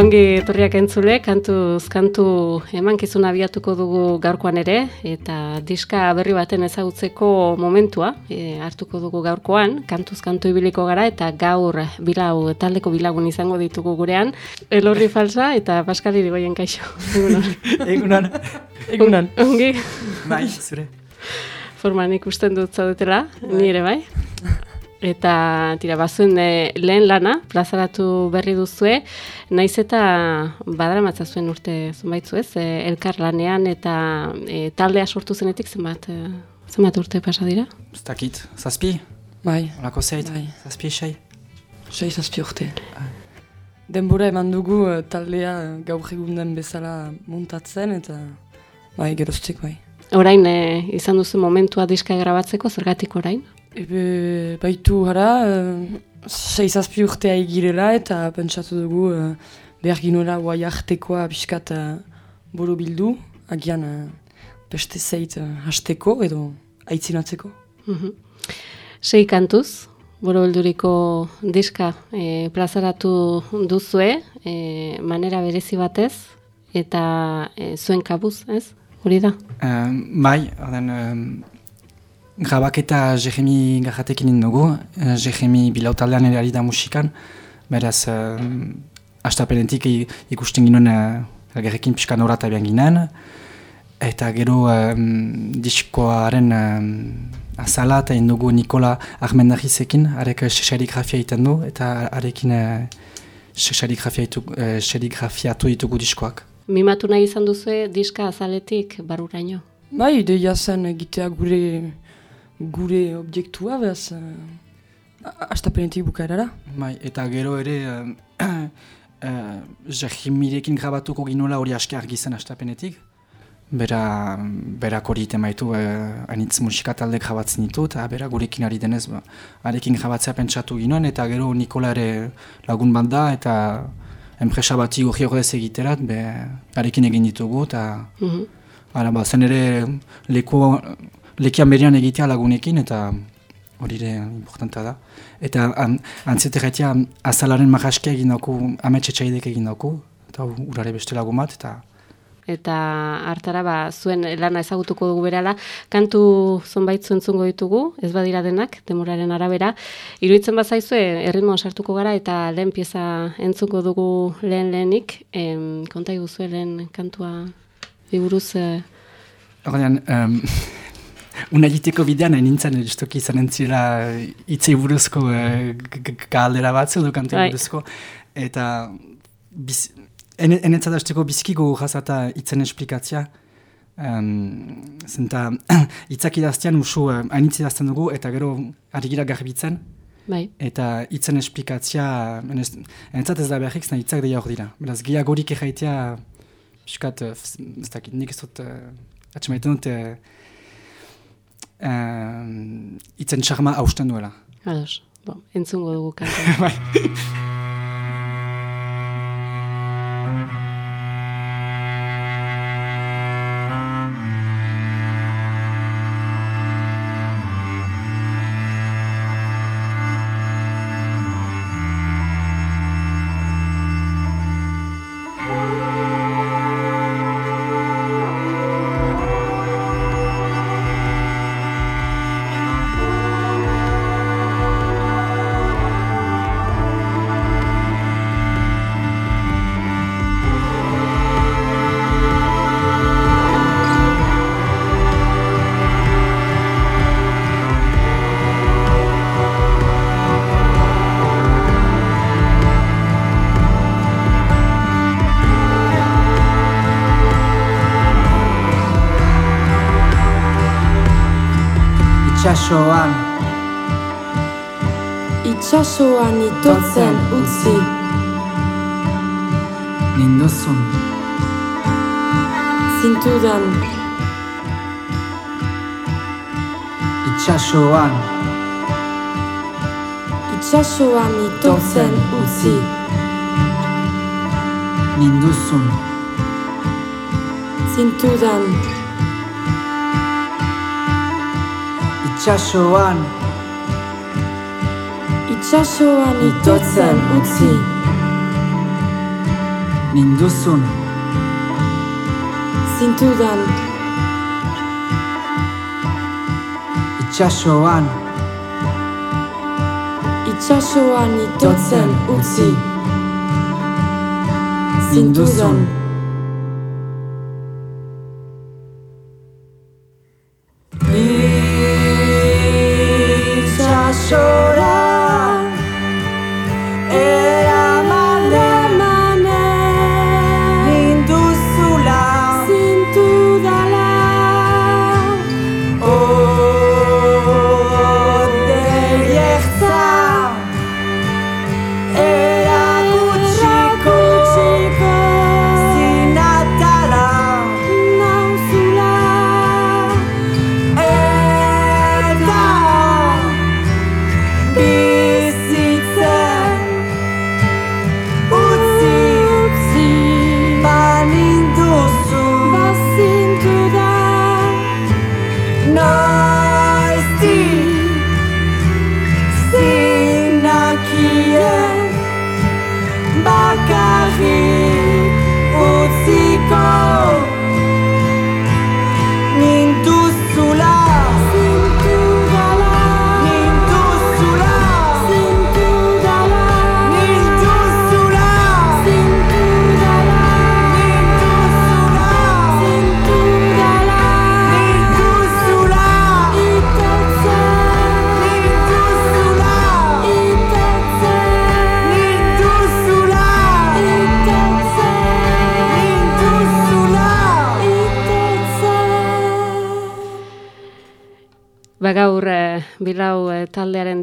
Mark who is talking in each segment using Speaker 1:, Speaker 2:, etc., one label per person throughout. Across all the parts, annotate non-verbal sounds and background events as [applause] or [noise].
Speaker 1: Bangi etorriak entzule, kantuz kantu emankizun abiatuko dugu gaurkoan ere, eta diska berri baten ezagutzeko momentua e, hartuko dugu gaurkoan, kantuz kantu ibiliko gara, eta gaur bilau, taldeko bilagun izango ditugu gurean, elorri falsa eta paskari digoien kaixo.
Speaker 2: Egunan. [laughs] Egunan.
Speaker 1: Ongi.
Speaker 2: Bai, zure.
Speaker 1: Forman ikusten dut zaudetela, nire bai. Eta tira bazuen e, lehen lana, plazaratu berri duzue, naiz eta badara zuen urte zenbaitzu ez, e, elkar lanean eta e, taldea sortu zenetik zenbat, e, zenbat urte pasa dira?
Speaker 2: Ez dakit, zazpi?
Speaker 3: Bai.
Speaker 2: Olako zeit,
Speaker 3: bai.
Speaker 2: zazpi esai?
Speaker 3: Sei zazpi urte. Denbora eman dugu taldea gaur egun den bezala montatzen eta bai, geroztik bai.
Speaker 1: Orain e, izan duzu momentua diska grabatzeko, zergatik orain?
Speaker 3: Ebe, baitu gara, uh, seizazpi urtea egirela eta pentsatu dugu uh, behar ginoela guai artekoa biskat uh, boro bildu, agian uh, beste zeit uh, hasteko edo aitzinatzeko.
Speaker 1: Mm Sei kantuz, boro bilduriko diska e, plazaratu duzue, e, manera berezi batez, eta e, zuen kabuz, ez? Hori da?
Speaker 2: Uh, bai, orden, Grabaketa Jeremy Garratekin dugu, uh, Jeremy bilautaldean ere ari da musikan, beraz, uh, astapenetik ikusten ginen uh, elgerrekin pixkan horata ginen, eta gero um, diskoaren um, azala eta indugu Nikola Armendarizekin, arek serigrafia iten du, eta arekin uh, serigrafiatu ditugu diskoak.
Speaker 1: Mimatu nahi izan duzu diska azaletik baruraino?
Speaker 3: Bai, ideia zen egitea gure gure objektua, behaz, uh, astapenetik bukaerara.
Speaker 2: Bai, eta gero ere, uh, uh, Jahimirekin grabatuko ginola hori aske argi zen astapenetik. Bera, berak hori iten baitu, uh, anitz musika talde grabatzen ditu, eta bera gurekin ari denez, ba, arekin grabatzea pentsatu ginoen, eta gero Nikola ere lagun bat da, eta enpresa bat hori hori ez egiterat, be, arekin egin ditugu, eta mm ba, zen ere leku lekian berian egitea lagunekin, eta hori ere importanta da. Eta an, antzeterretia azalaren marraskia egin dauku, ametxe txaidek egin dauku, eta urare beste lagun bat, eta
Speaker 1: eta hartara ba, zuen lana ezagutuko dugu berala, kantu zonbait zuentzungo ditugu, ez badira denak, demoraren arabera. Iruitzen bazaizue, erritmo sartuko gara eta lehen pieza entzungo dugu lehen lehenik, em, konta iguzue lehen kantua diburuz... Eh...
Speaker 2: um, [laughs] Unagiteko bidean hain nintzen, justoki izan entzira itzei buruzko uh, galdera bat zel dukante bai. buruzko. Eta enetzat hasteko bizkiko jazata itzen esplikatzia. Um, zenta [clears throat] itzak idaztean usu uh, hainitz idazten dugu eta gero arigira garbitzen.
Speaker 1: Bai.
Speaker 2: Eta itzen esplikatzia, enetzat ez da beharrik, zena itzak deia hor dira. Beraz, gehiagorik gorik egaitea, piskat, ez dakit, nik ez dut, uh, atxemaiten dut, uh, uh, itzen txarma hausten duela.
Speaker 1: Ados, bon, entzungo dugu kanta. [laughs] Bai.
Speaker 2: Itxasoan
Speaker 4: Itxasoan itotzen utzi.
Speaker 2: Nindozun.
Speaker 4: Zintudan.
Speaker 2: Itxasoan
Speaker 4: Itxasoan itotzen utzi.
Speaker 5: Ninduzun
Speaker 4: Zintudan
Speaker 5: Itxasoan
Speaker 4: Itxasoan itotzen utzi.
Speaker 5: Ninduzun.
Speaker 4: Zintudan.
Speaker 5: Itxasoan
Speaker 4: Itxasoan itotzen utzi.
Speaker 5: Ninduzun.
Speaker 4: Zintudan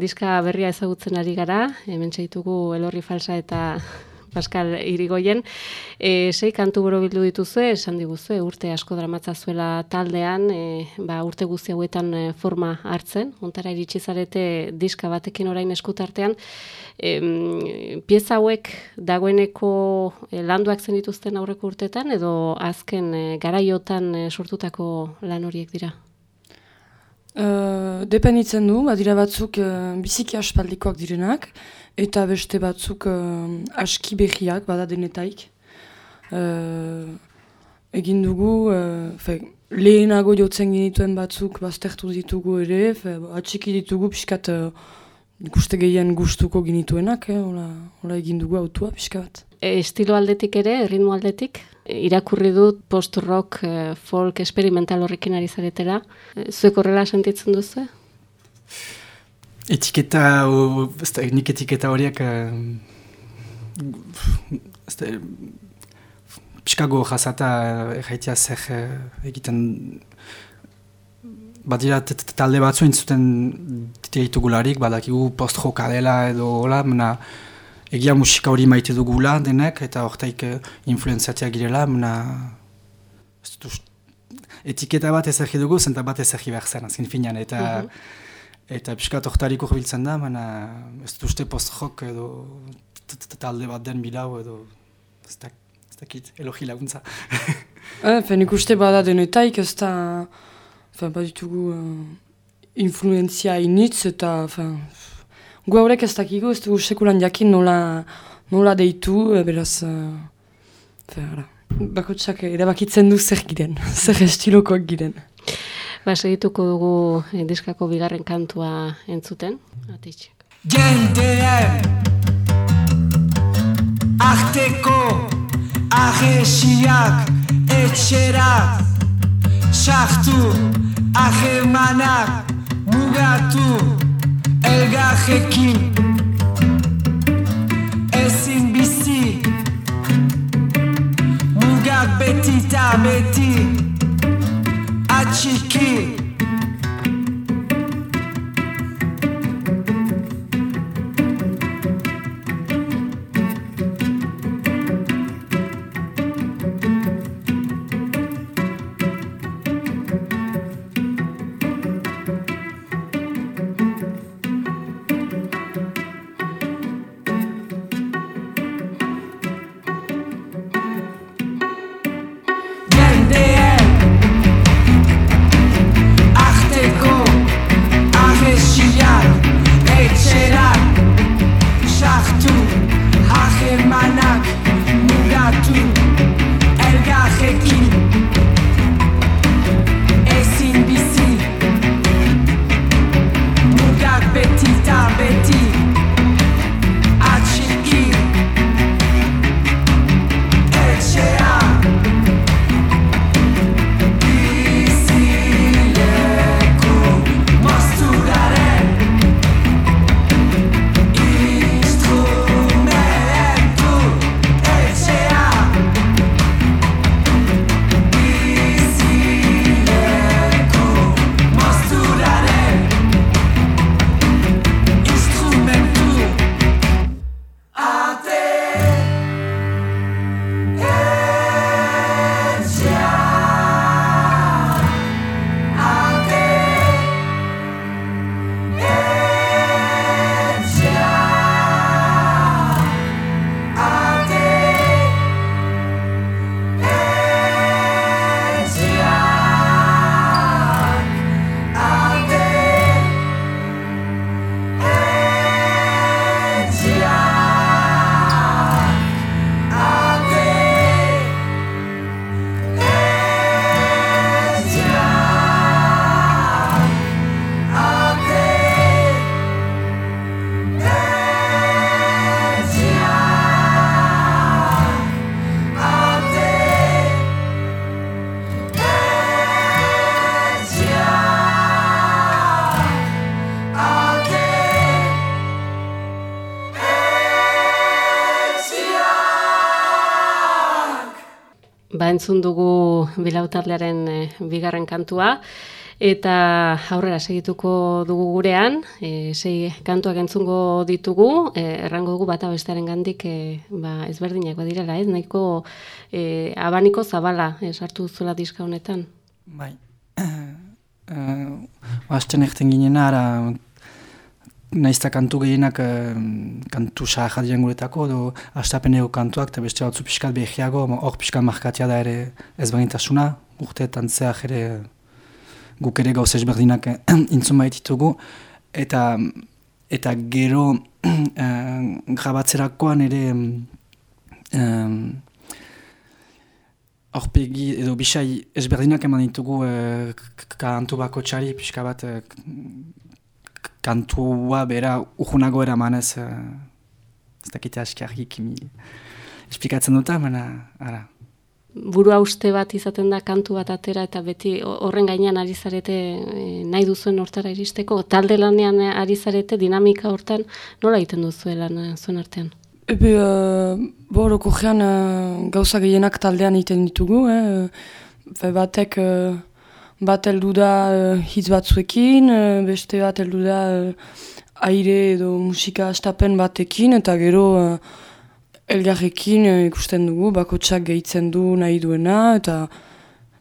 Speaker 1: diska berria ezagutzen ari gara, hemen ditugu Elorri Falsa eta Pascal Irigoyen. E, sei kantu borobildu dituzue, esan diguzue, urte asko dramatza zuela taldean, e, ba, urte guzti hauetan eh, forma hartzen, ontara iritsi zarete diska batekin orain eskutartean. Em, pieza hauek dagoeneko eh, landuak zen dituzten aurreko urtetan, edo azken eh, garaiotan sortutako lan horiek dira?
Speaker 3: Uh, dependitzen du, badira batzuk uh, biziki aspaldikoak direnak, eta beste batzuk uh, aski berriak, bada denetaik. Uh, egin dugu, uh, fe, lehenago jotzen genituen batzuk baztertu ditugu ere, fe, atxiki ditugu pixkat uh, ikuste gehien gustuko genituenak, eh, hola, hola egin dugu autua pixka.
Speaker 1: E, estilo aldetik ere, ritmo aldetik, irakurri dut post-rock, e, folk, experimental horrekin ari zaretela. E, zuek horrela sentitzen duzu?
Speaker 2: Etiketa, o, ez da, nik etiketa horiek, eh, ez da, pixkago jazata erraitea zer eh, egiten, badira talde batzu entzuten ditugularik, badakigu post-joka dela edo hola, mena, egia musika hori maite dugula denek, eta hortaik eh, influenziatia girela, mena, ez ust- etiketa bat ezergi dugu, zenta bat ezergi behar zen, azken finean, eta... Eta pixka tortarik urbiltzen da, baina ez dut uste post-rock edo talde bat den bilau edo ez dak- ez dakit, elogi laguntza. [laughs]
Speaker 3: Eh, fen ikuste bada denetaik ez da, fen baditugu uh, influenzia initz eta, fen, gu haurek ez dakigu, ez dugu sekulan jakin nola, nola deitu, eh, beraz, uh, bakotsak erabakitzen du zer giren, [laughs] zer estilokoak giren.
Speaker 1: Ba, segituko dugu e, diskako bigarren kantua entzuten. Ateitxek.
Speaker 5: Jendeen Arteko Ahesiak Etxera Sartu Ahemanak Mugatu Elgarrekin Ezin
Speaker 1: entzun dugu bilautarlearen e, bigarren kantua, eta aurrera segituko dugu gurean, e, sei kantuak entzungo ditugu, e, errango dugu bata bestearen gandik e, ba, ezberdinak badirela, ez? Nahiko e, abaniko zabala e, sartu zuela diska honetan.
Speaker 2: Bai. [clears throat] Uh, Asten erten ginen ara, naizta kantu gehienak uh, kantu sahaja diren guretako, edo astapeneko kantuak, eta beste batzu pixkat behiago, hor pixkat markatia da ere ezberdintasuna, urteetan zeak ere guk ere gauz ezberdinak eh, [clears throat] intzun baititugu, eta eta gero uh, [clears throat] grabatzerakoan ere um, Horpegi edo bisai ezberdinak eman ditugu e, kantu bako txari, pixka bat k- kantua bera urgunago eramanez e, ez dakite aski argi kimi esplikatzen duta, baina ara.
Speaker 1: Buru hauste bat izaten da kantu bat atera eta beti ho- horren gainean ari zarete e, nahi duzuen hortara iristeko, talde lanean ari zarete dinamika hortan nola egiten duzuela lan eh, zuen artean?
Speaker 3: Ebe, uh, gean uh, gauza gehienak taldean egiten ditugu, eh? Fe batek uh, bat heldu da uh, hitz batzuekin, uh, beste bat heldu da uh, aire edo musika astapen batekin, eta gero uh, elgarrekin uh, ikusten dugu, bakotsak gehitzen du nahi duena, eta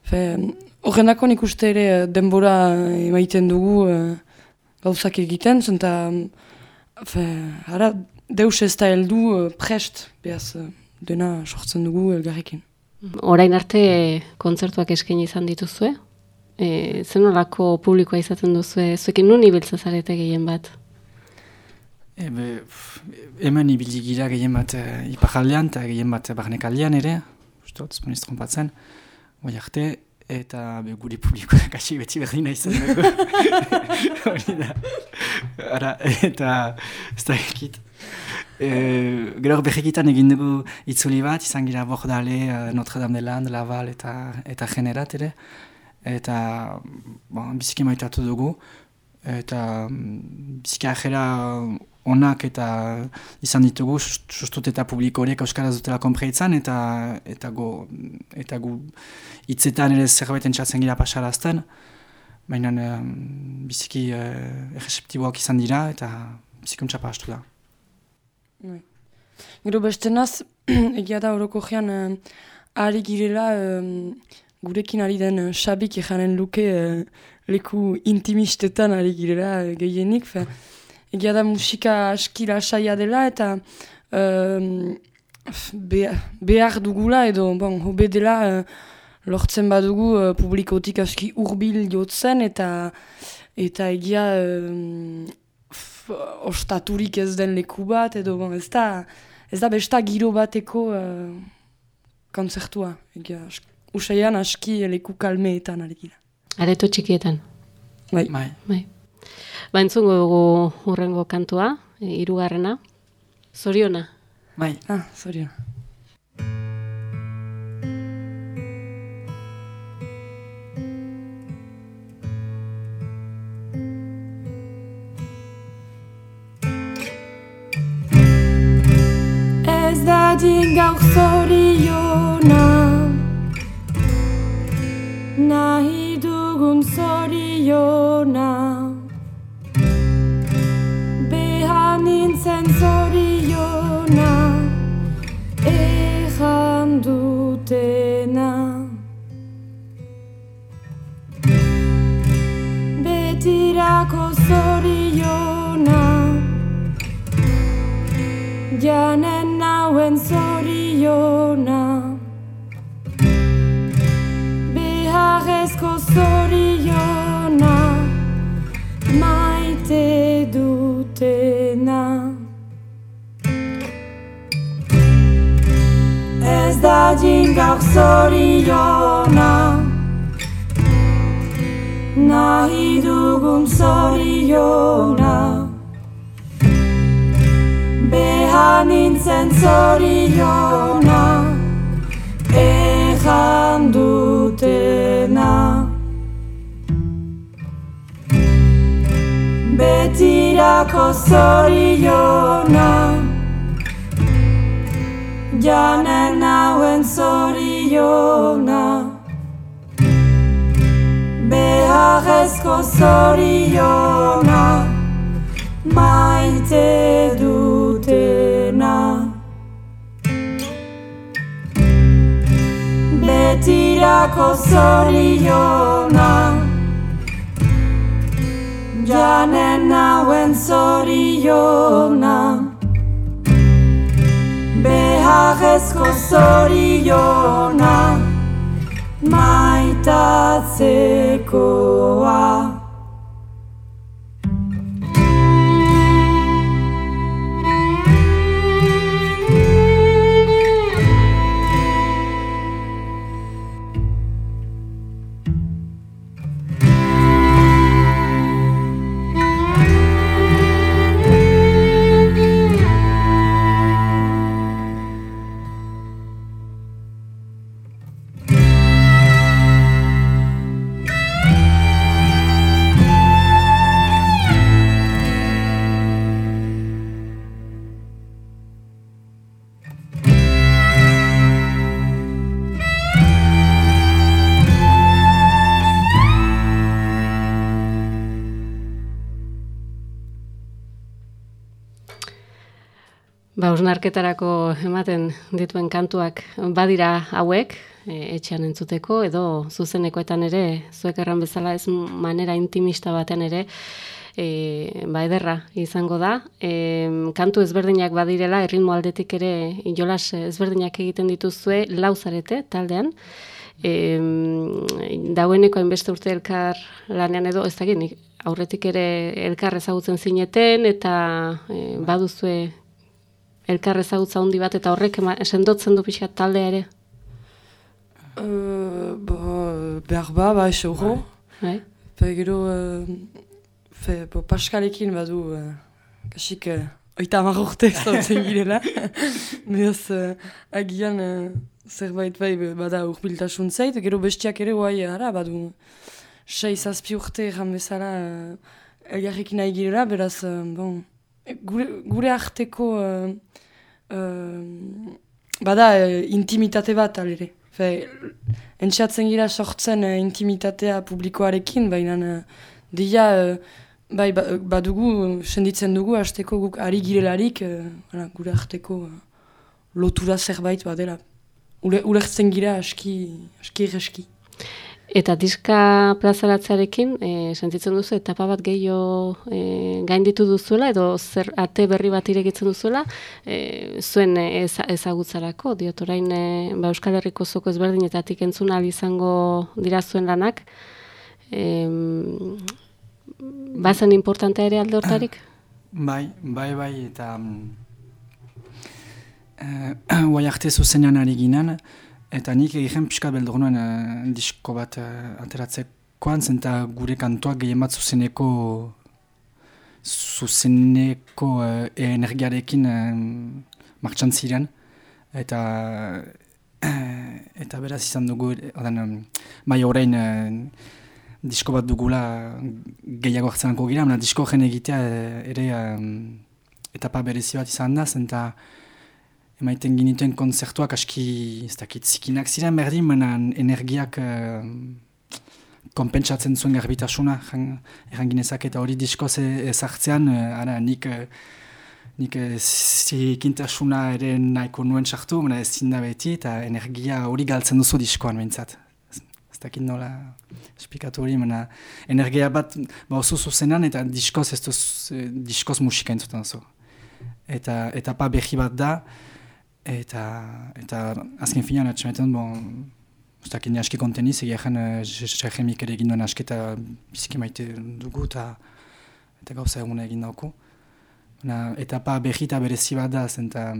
Speaker 3: fe, horrendako nik uste ere denbora emaiten dugu uh, gauzak egiten, zenta fe, ara, deus ez da heldu uh, prest, behaz uh, dena sortzen dugu elgarrekin.
Speaker 1: Orain arte kontzertuak eskaini izan dituzue? E, zenolako publikoa izaten duzue? Zuekin nun ibiltza zarete gehien bat?
Speaker 2: Ebe, hemen ibili gira gehien bat e, iparaldean eta gehien bat barnekaldean ere, uste dut, zponiz trompatzen, oi arte, eta be, gure publikoa [laughs] kasi beti berdina izan dugu. [laughs] Hori da. Ara, eta ez da ekit. E, gero behekitan egin dugu itzuli bat, izan gira Bordale, eh, Notre Dame de Land, Laval eta, eta Generat ere. Eta bon, biziki maitatu dugu. Eta mm, biziki ajera onak eta izan ditugu, sust- sustut eta publiko horiek euskaraz dutela konpreitzan, eta, eta, go, eta gu hitzetan ere zerbait entzatzen gira pasarazten. Baina um, biziki uh, erreseptiboak izan dira, eta biziki untxapa hastu da.
Speaker 3: Gero beste naz, [clears throat] egia da horoko gean, uh, ari girela um, gurekin ari den uh, xabik ejanen luke uh, leku intimistetan ari girela uh, gehienik. Fe, egia da musika aski lasaia dela eta um, be, behar dugula edo bon, hobe dela uh, lortzen badugu uh, publikotik aski hurbil jotzen eta eta egia um, f- ostaturik ez den leku bat edo bon, ez da ez da besta giro bateko uh, konzertua egia ask- usaian aski leku kalmeetan ari gira.
Speaker 1: Areto txikietan.
Speaker 3: Bai.
Speaker 2: Bai.
Speaker 1: Bai. Ba entzungo dugu hurrengo kantua, e, hirugarrena. Zoriona.
Speaker 2: Bai.
Speaker 3: Ah, zorion.
Speaker 4: Ez dadin gaur zoriona Nahi dugun zoriona Behan nintzen zoriona Ejan dutena Betirako zoriona Janen Ez da gaur zoriona. Nahi dugun zoriona. Behan nintzen zoriona. Ejan dutena. Betirako zoriona janen hauen zoriona. Beharrezko zoriona. Maite dutena. Betirako zoriona. Janen hauen zoriona Beharrezko zoriona Maitatzekoa
Speaker 1: Ba, usnarketarako ematen dituen kantuak badira hauek, e, etxean entzuteko, edo zuzenekoetan ere, zuek erran bezala ez manera intimista baten ere, e, ba, ederra izango da. E, kantu ezberdinak badirela, erritmo aldetik ere jolas ezberdinak egiten dituzue, lauzarete taldean, e, daueneko hainbeste urte elkar lanean edo, ez nik aurretik ere elkar ezagutzen zineten, eta e, baduzue elkar ezagutza handi bat eta horrek sendotzen du pixkat taldea ere.
Speaker 3: Uh, bo, behar ba, ba, hori.
Speaker 1: Bai?
Speaker 3: Pe gero, uh, fe, bo, Paskalekin badu, uh, kasik, uh, oita hamar urte [laughs] zautzen girela. Beraz, uh, agian uh, zerbait bai bada urbiltasun zait, gero bestiak ere guai, ara, badu, sei zazpi urte egan bezala uh, elgarrekin nahi girela, beraz, uh, bon, gure, gure arteko uh, uh, bada uh, intimitate bat alere. Fe, entxatzen gira sortzen uh, intimitatea publikoarekin, baina uh, dia uh, bai, ba, badugu, senditzen dugu, hasteko guk ari girelarik, uh, gure arteko uh, lotura zerbait badela. Ule, ulertzen gira aski, aski irreski.
Speaker 1: Eta diska plazaratzearekin, e, sentitzen duzu, etapa bat gehiago e, gainditu duzuela, edo zer ate berri bat irekitzen duzuela, e, zuen ez, ezagutzarako, diot orain e, ba, Euskal Herriko zoko ezberdinetatik entzun izango dira zuen lanak. E, bazen importantea ere alde hortarik? [clears throat]
Speaker 2: Bai, bai, bai, eta [clears throat] guai uh, arte zuzenean ari ginen, eta nik egiten pixka beldur nuen uh, disko bat uh, ateratzekoan, zenta gure kantuak gehien bat zuzeneko zuzeneko uh, energiarekin uh, martxan ziren, eta eta beraz izan dugu, odan, um, bai orain uh, disko bat dugula gehiago hartzenako gira, disko jen egitea ere um, etapa berezi bat izan da, zenta emaiten ginituen konzertuak aski, ez dakit, zikinak ziren berdin, baina energiak uh, konpentsatzen zuen garbitasuna, erran ginezak eta hori diskoz ezartzean, uh, ara, nik, uh, nik zikintasuna ere nahiko nuen sartu, baina ez zinda beti, eta energia hori galtzen duzu diskoan behintzat. Ez dakit nola esplikatu hori, baina energia bat ba oso zuzenan eta diskoz ez duz, diskoz musika entzuten zu. Eta etapa behi bat da, eta eta azken finean atxamaiten, bon, dakit ni aski konteniz, egia jen jemik ere egin duen asketa biziki maite dugu eta eta gauza eguna egin dauku. Baina etapa behi eta berezi bat da, zenta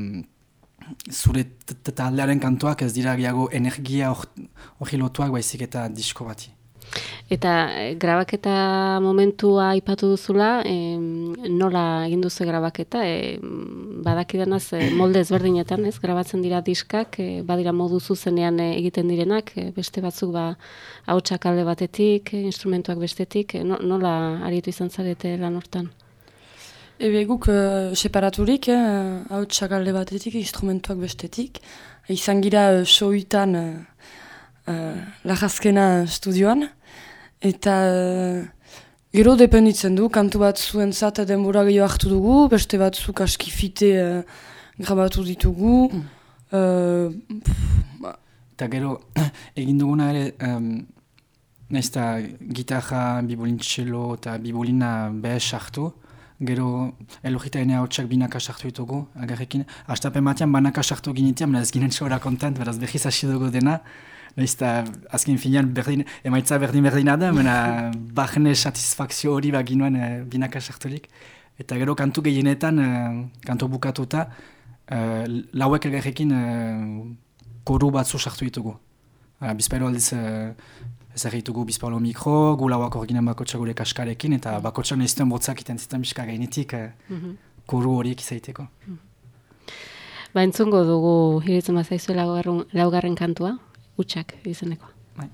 Speaker 2: zure taldearen kantuak ez dira gehiago energia hori lotuak baizik eta disko bati.
Speaker 1: Eta grabaketa momentua aipatu duzula, e, nola egin duzu grabaketa, e, badakidanaz e, molde ezberdinetan, ez, grabatzen dira diskak, e, badira modu zuzenean egiten direnak, e, beste batzuk ba hautsak alde batetik, instrumentuak bestetik, e, nola aritu izan zarete lan hortan?
Speaker 3: Ebe guk uh, separaturik, eh, hau alde batetik, instrumentuak bestetik. Izan gira uh, soitan uh, uh, lajazkena studioan. Eta uh, gero dependitzen du, kantu bat zuen zat denbora gehiago hartu dugu, beste bat zuk askifite uh, grabatu ditugu.
Speaker 2: Mm.
Speaker 3: Uh, pff, ba,
Speaker 2: Eta gero, [clears throat] egin duguna ere, um, nahiz eta gitarra, bibolin txelo eta bibolina behes sartu, gero elogita ene hautsak binaka sartu ditugu, agarrekin. Astapen batean banaka sartu ginitea, mena ez ginen txora kontent, beraz behiz hasi dugu dena. Eta azken finean berdin, emaitza berdin berdina da, mena [laughs] bahne satisfakzio hori baginuen e, binaka sarturik. Eta gero kantu gehienetan, e, kantu bukatuta, e, lauek elgarrekin e, koru batzu sartu ditugu. Uh, bizpailo aldiz uh, ezagitugu bizpailo mikro, gu lauak hor ginen bakotxa gure kaskarekin, eta bakotxak nahiztuen botzak iten zitzen bizka gainetik
Speaker 1: Mhm.
Speaker 2: koru horiek izaiteko.
Speaker 1: Ba, entzungo dugu, iritzen bazaizu laugarren, laugarren kantua, utxak izeneko.
Speaker 2: Bai.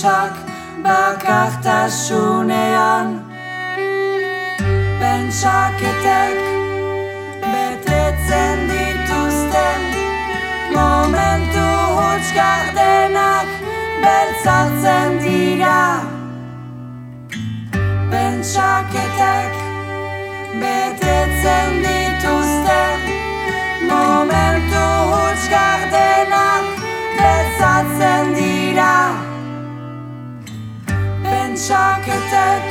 Speaker 4: Hutsak bakartasunean. Pentsaketek betetzen dituzten Momentu huts gardenak beltzartzen dira. Pentsaketek betetzen dituzten Momentu huts gardenak beltzatzen dira Pentsaketek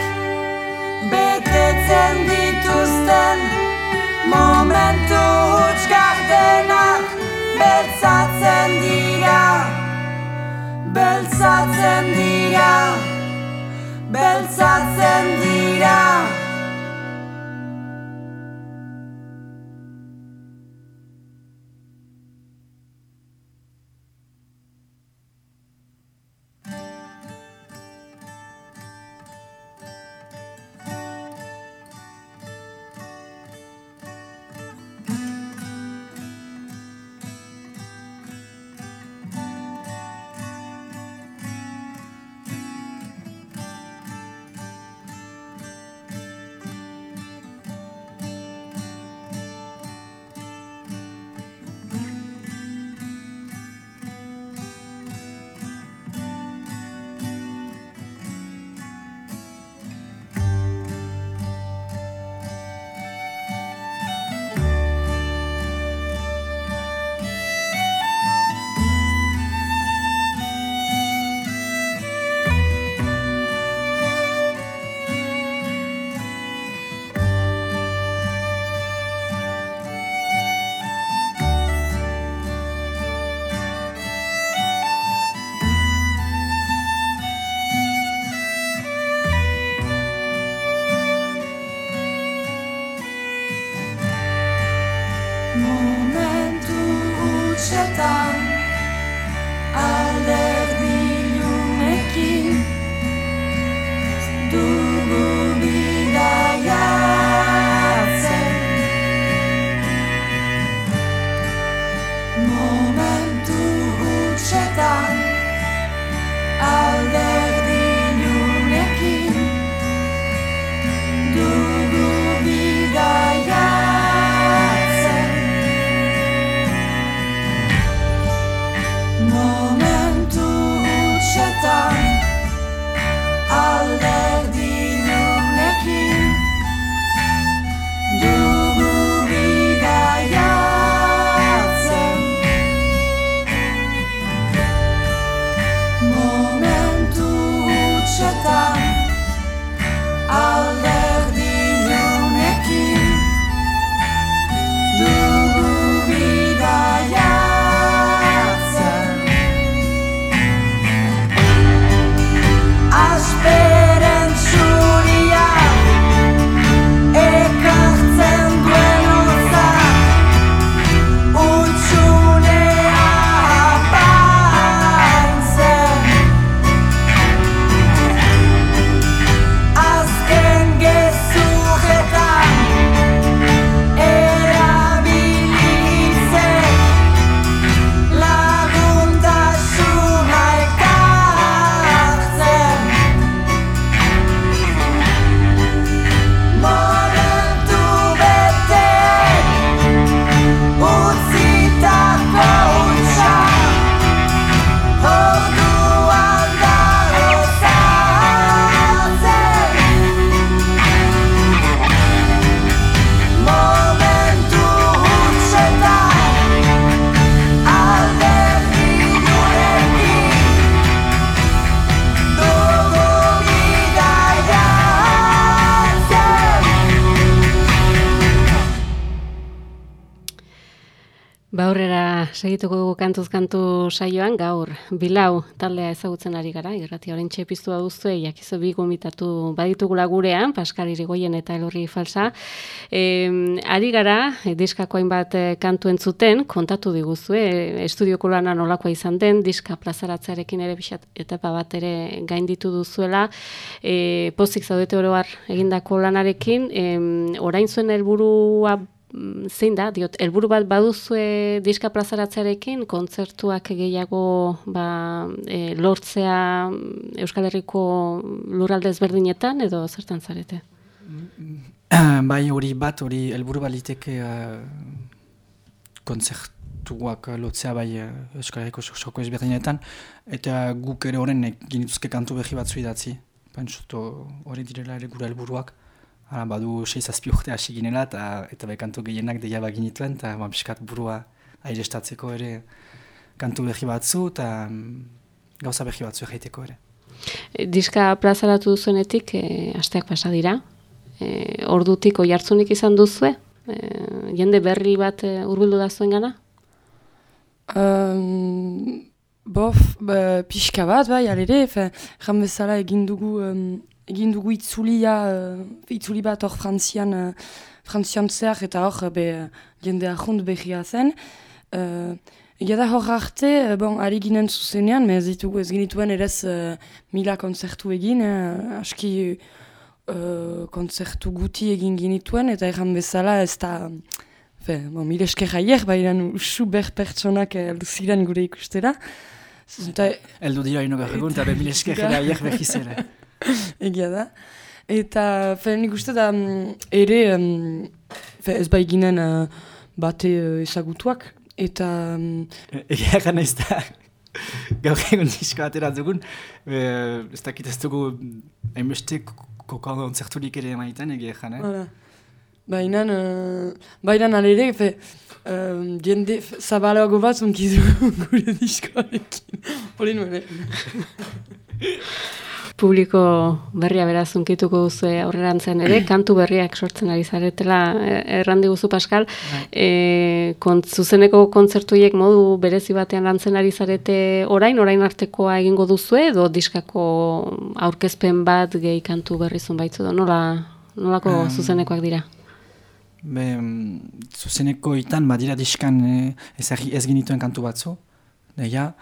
Speaker 4: betetzen dituzten Momentu huts gardenak beltzatzen dira Beltzatzen dira beltzatzen dira
Speaker 1: saioan gaur. Bilau taldea ezagutzen ari gara, irrati orain txepiztua duzu, jakizu bi gomitatu baditugula gurean, Paskal Irigoyen eta Elorri Falsa. E, ari gara, e, diskako hainbat e, kantu entzuten, kontatu diguzu, e, estudioko lana nolakoa izan den, diska plazaratzearekin ere bisat, etapa bat ere gainditu duzuela, e, pozik zaudete oroar egindako lanarekin, e, orain zuen helburua zein da, diot, helburu bat baduzue diska plazaratzearekin, kontzertuak gehiago ba, e, lortzea mm, Euskal Herriko lurralde ezberdinetan, edo zertan zarete? [clears throat]
Speaker 2: bai hori bat, hori helburu baliteke uh, kontzertuak lotzea bai uh, Euskal Herriko soko ezberdinetan, eta guk ere horren ginituzke kantu behi batzu idatzi. Pentsuto hori direla ere gura helburuak. Hala, badu sei zazpi urte hasi ginela eta eta bai kantu gehienak deia baginituen eta ba, piskat burua airestatzeko ere kantu behi batzu eta mm, gauza behi batzu egiteko ere.
Speaker 1: E, diska plazaratu duzuenetik, e, asteak pasa dira. E, ordutik oi hartzunik izan duzue? E, jende berri bat e, urbildu da zuen gana?
Speaker 3: Um, bof, ba, pixka bat, bai, alere, jan bezala egin dugu egin dugu itzulia, uh, itzuli bat hor frantzian, uh, frantzian zehar eta hor be, jende ahond behia zen. Uh, Egia da hor arte, bon, ari ginen zuzenean, ez ditugu ez ginituen erez uh, mila konzertu egin, uh, aski uh, konzertu guti egin ginituen, eta erran bezala ez da, fe, bon, mile esker jaier, baina usu ber pertsonak eldu ziren gure ikustera.
Speaker 2: Eldu dira ino gaur eta be mile esker jaier behizera. [laughs]
Speaker 3: egia da. Eta, fe, nik uste da, mm, ere, um, fe, ez bai ginen uh, bate uh, ezagutuak, eta... Um, [laughs]
Speaker 2: egia gana ez da, [laughs] gaur egun disko atera dugun, e, ez dakit ez dugu, hainbeste kokon zerturik ere maiten, egia gana.
Speaker 3: Eh? Baina, uh, baina alere, fe, um, jende zabalago bat zonkizu [laughs] gure diskoarekin. Hori nuen, eh? [laughs]
Speaker 1: publiko berria beraz unkituko duzu aurrerantzean ere, [clears throat] kantu berriak sortzen ari zaretela e, errandi guzu Pascal. E, kont, zuzeneko kontzertuiek modu berezi batean lantzen ari zarete orain, orain artekoa egingo duzu edo diskako aurkezpen bat gehi kantu berri da, nola, nolako um, zuzenekoak dira?
Speaker 2: Be, zuzeneko itan badira diskan eh, ez, ez ginituen kantu batzu, deia,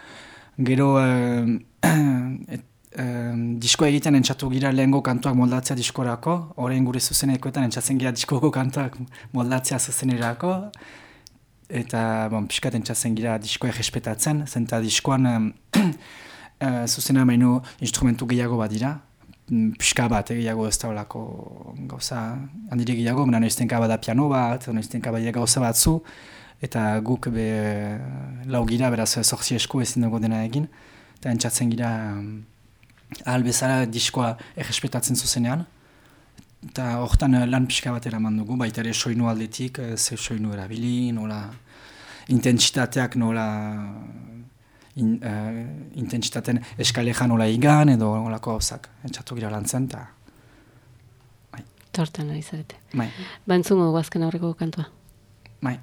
Speaker 2: gero eh, [clears throat] um, disko egiten entzatu gira lehengo kantuak moldatzea diskorako, orain gure zuzenekoetan entzatzen gira diskoko kantuak moldatzea zuzenerako, eta bon, piskat entzatzen gira diskoa respetatzen, zenta diskoan [clears throat] um, uh, zuzena maino instrumentu gehiago bat mm, Piska bat, gehiago ez da olako gauza, handire gehiago, mena noiztenka bada piano bat, noiztenka bada gauza batzu, eta guk be lau gira, beraz zorzi esku ezin dugu dena egin, eta entzatzen gira ahal bezala diskoa errespetatzen zuzenean. Eta horretan eh, lan pixka bat eraman dugu, baita ere soinu aldetik, eh, ze soinu erabili, nola intentsitateak nola in, uh, intentsitaten eskaleja nola igan edo nolako hauzak. Entxatu gira lan zen, eta...
Speaker 1: Bai. Tortan ari zarete.
Speaker 2: Bai.
Speaker 1: Bantzungo dugu azken aurreko kantua.
Speaker 2: Bai.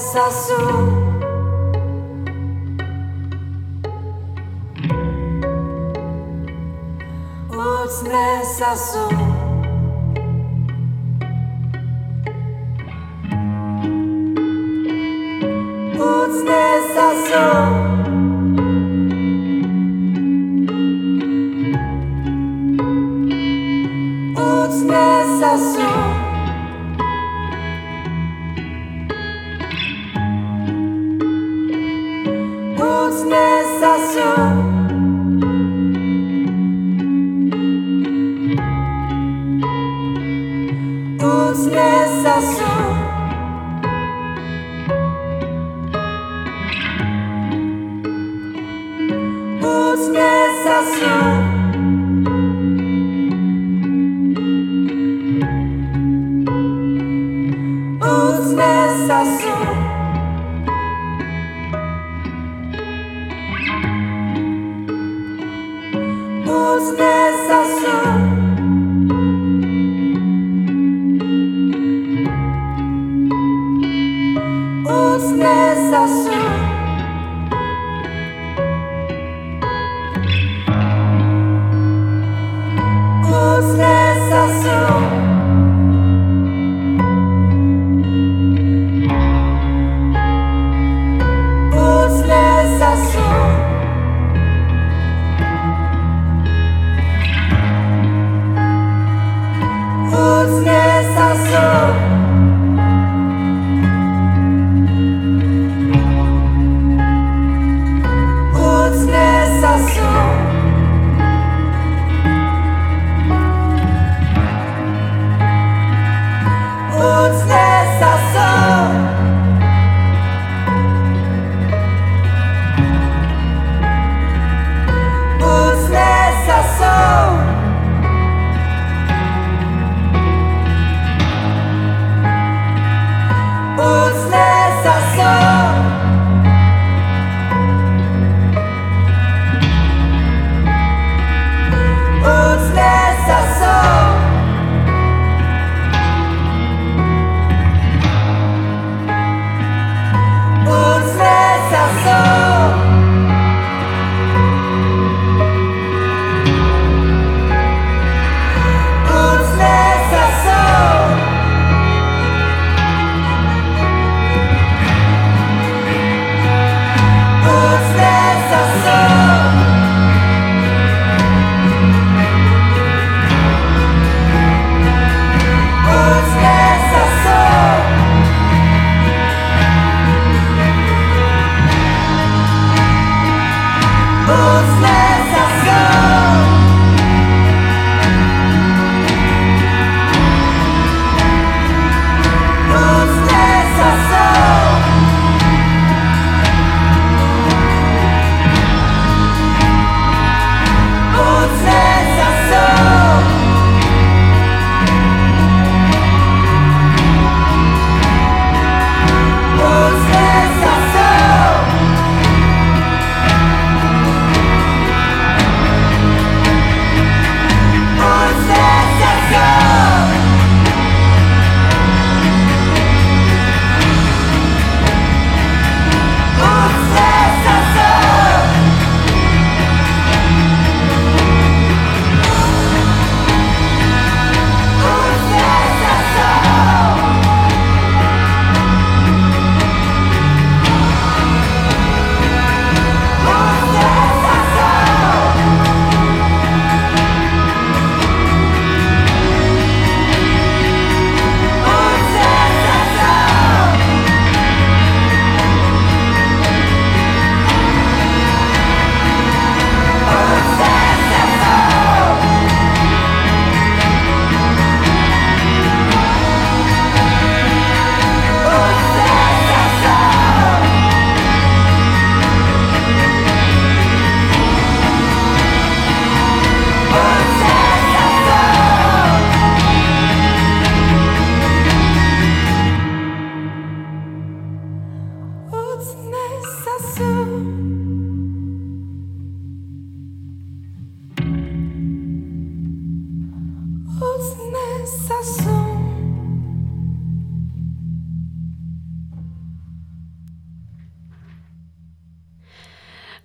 Speaker 4: Sassoon. Old Sassoon.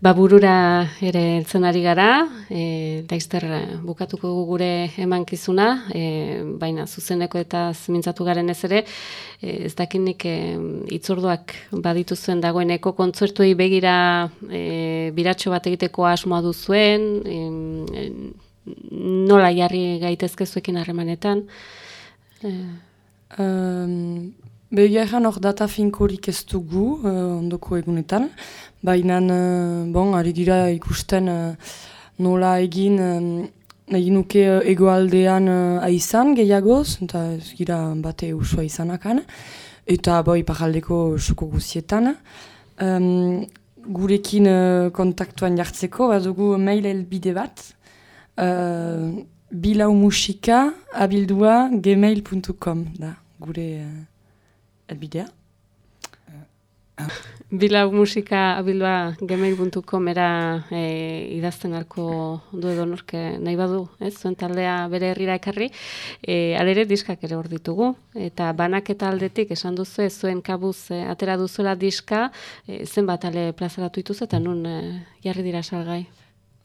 Speaker 1: Baburura ere heltzen ari gara, e, laizter bukatuko dugu gure emankizuna, e, baina zuzeneko eta mintzatu garen ez ere, e, ez dakinik e, itzorduak baditu zuen dagoeneko kontzertuei begira e, biratxo bat egiteko asmoa duzuen, e, nola jarri gaitezke zuekin harremanetan. E,
Speaker 3: Um, Begia egan hor data finkorik ez dugu uh, ondoko egunetan, baina uh, bon, ari gira ikusten uh, nola egin um, nahi nuke egoaldean aizan gehiagoz, eta ez gira bate usua izanakan, eta boi paraldeko suko guzietan. Um, gurekin kontaktuan jartzeko, badugu mail elbide bat, uh, bilaumusika abildua gmail.com da gure uh, elbidea.
Speaker 1: Bilau musika abildua gmail.com era e, idazten alko du edo norke nahi badu, ez? Zuen taldea bere herrira ekarri, e, alere diskak ere hor ditugu. Eta banaketa aldetik esan duzu ez zuen kabuz e, atera duzuela diska, e, zenbat ale plazaratu dituzu eta nun e, jarri dira salgai.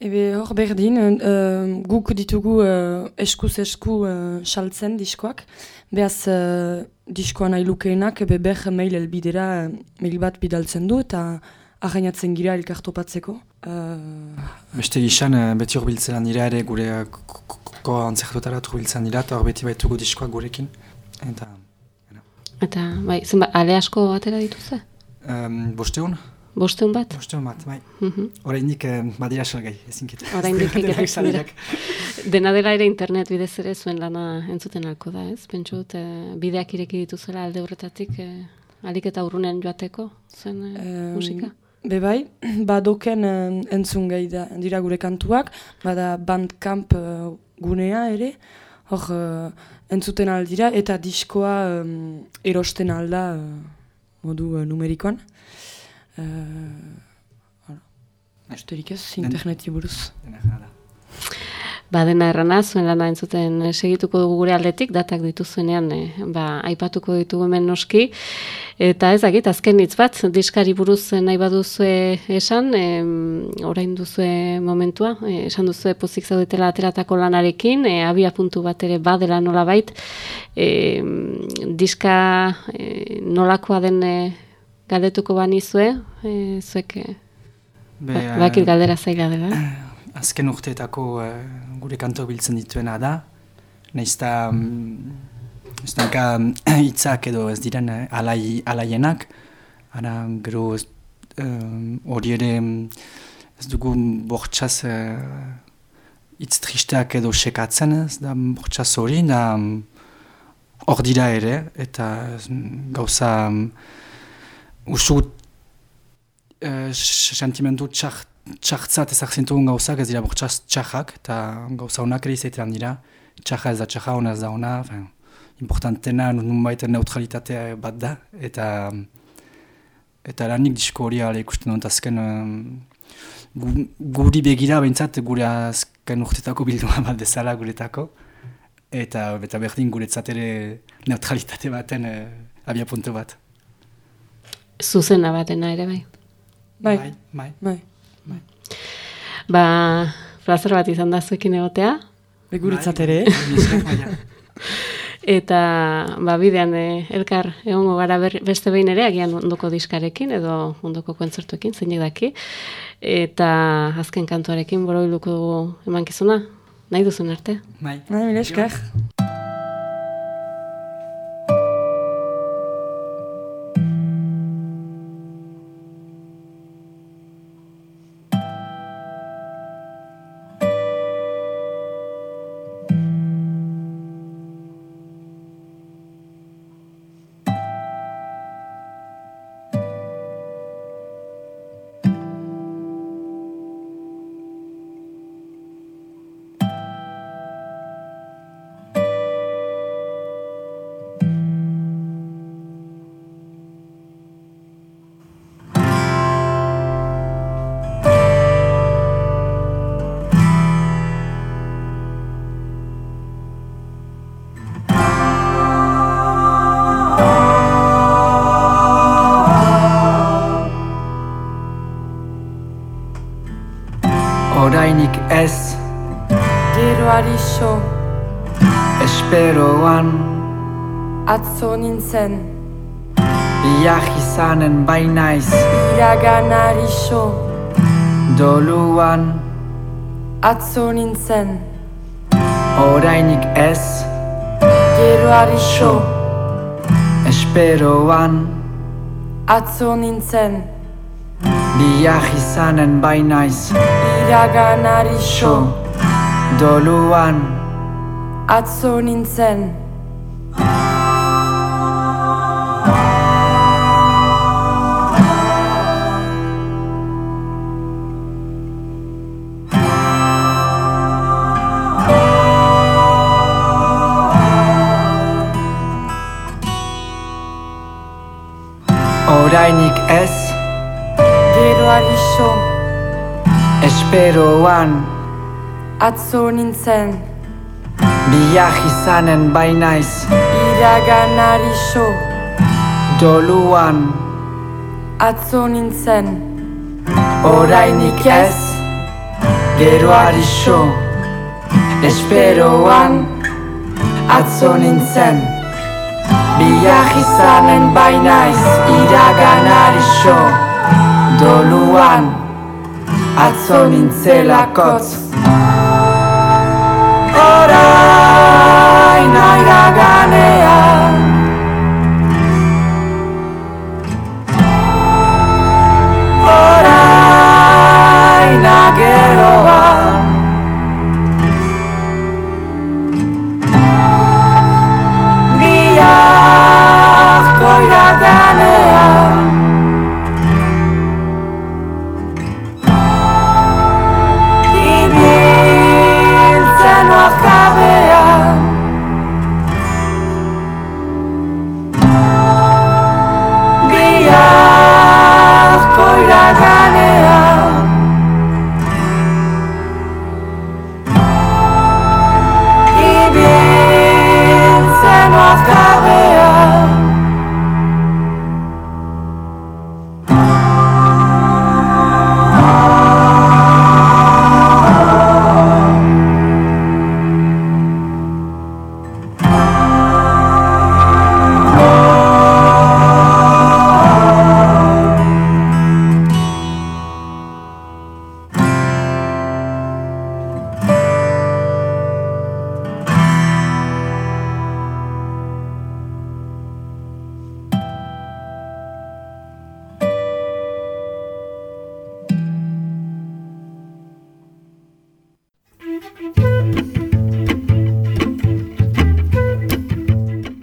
Speaker 3: Ebe hor berdin, uh, guk ditugu uh, eskuz esku uh, saltzen diskoak. Beaz uh, diskoa nahi lukeenak, ebe ber mail elbidera uh, mail bat bidaltzen du eta arrainatzen gira elkartopatzeko. Uh,
Speaker 2: Beste gizan, eh, beti hor biltzen dira ere gure eh, ko- ko- ko antzertutara hor biltzen dira, eta hor beti baitugu diskoak gurekin. Eta,
Speaker 1: Eta, bai, zenbat, ale asko atera dituze?
Speaker 2: um, bosteun?
Speaker 1: Bosteun bat?
Speaker 2: Bosteun bat, bai.
Speaker 1: Mhm.
Speaker 2: Oraindik eh, badira salgai, ezinkitu. [laughs]
Speaker 1: Oraindik
Speaker 2: salgaiak. [laughs]
Speaker 1: Dena dela ere internet bidez ere zuen lana entzuten alko da, ez? Pentsu dut, eh, bideak ireki dituzela alde horretatik eh, alik eta urrunen joateko zuen eh,
Speaker 3: Em,
Speaker 1: musika.
Speaker 3: Be bai, [clears throat] badoken uh, entzun gai da, dira gure kantuak, bada bandcamp uh, gunea ere, hor uh, entzuten aldira, eta diskoa um, erosten alda uh, modu uh, numerikoan. Uh, hala. Usterik ez, interneti buruz.
Speaker 1: Ba, dena errana, zuen lana entzuten eh, segituko dugu gure aldetik, datak dituzuenean, eh, ba, aipatuko ditugu hemen noski. Eta ez dakit, azken hitz bat, diskari buruz eh, nahi baduzue esan, em, orain duzue momentua, eh, esan duzue pozik zaudetela ateratako lanarekin, eh, abia puntu bat ere badela nolabait, eh, diska eh, nolakoa den eh, galdetuko banizue, eh, zuek, eh,
Speaker 2: Be,
Speaker 1: ba,
Speaker 2: eh,
Speaker 1: bakit galdera zaila dela. [clears throat]
Speaker 2: azken urteetako eh, gure kanto biltzen dituena da. Um, ez danka [clears throat] hitzak edo ez diren eh, alai, alaienak. Ara, gero, hori ere em, ez dugu bortxaz eh, hitz tristeak edo sekatzen ez da bortxaz hori, da em, hor dira ere, eta gauza usu sentimendu txar, txartzat ezartzen dugun gauzak ez dira bortxaz txarrak, eta gauza honak ere izaitean dira, txarra ez da txarra, ona ez da ona, fin, importantena nunbait neutralitatea bat da, eta eta lanik disko hori ala ikusten dut azken gu, guri begira behintzat gure azken urtetako bilduma bat dezala guretako, eta, eta berdin guretzat ere neutralitate baten eh, abia puntu bat.
Speaker 1: Zuzena batena ere bai.
Speaker 3: Bai,
Speaker 2: bai.
Speaker 3: bai.
Speaker 1: Ba, plazer bat izan da zuekin egotea.
Speaker 3: Beguretzat ere. [laughs]
Speaker 2: Baina,
Speaker 1: Eta ba, bidean eh, elkar egongo gara ber, beste behin ere, agian ondoko diskarekin edo ondoko kontzertuekin, zeinek daki. Eta azken kantuarekin boroiluko dugu emankizuna. Nahi duzen arte.
Speaker 2: bai.
Speaker 3: Bai, Atzo nintzen,
Speaker 4: Biak izanen bainaiz
Speaker 3: iraganari so.
Speaker 4: Doluan.
Speaker 3: Atzo nintzen,
Speaker 4: Orainik ez.
Speaker 3: Geroari so.
Speaker 4: Esperoan.
Speaker 3: Atzo nintzen,
Speaker 4: Biak izanen bainaiz
Speaker 3: iraganari so.
Speaker 4: Doluan.
Speaker 3: Atzo nintzen,
Speaker 4: Esperoan
Speaker 3: Atzo nintzen,
Speaker 4: Biak izanen bainaiz.
Speaker 3: Iraganari so.
Speaker 4: Doluan
Speaker 3: Atzo nintzen,
Speaker 4: Orainik ez Geroari so. Esperoan Atzo nintzen. Biak izanen bainaiz Iraganari so. Doluan Atzo nintzelakotz. Orain iraganean